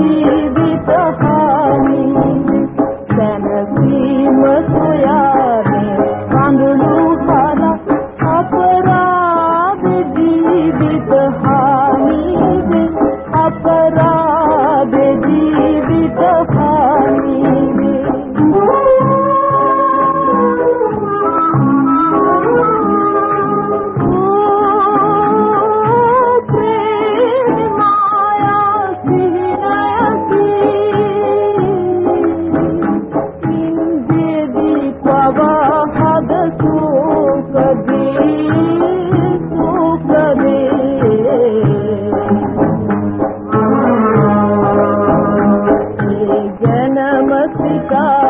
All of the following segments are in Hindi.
Happy का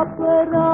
अपरा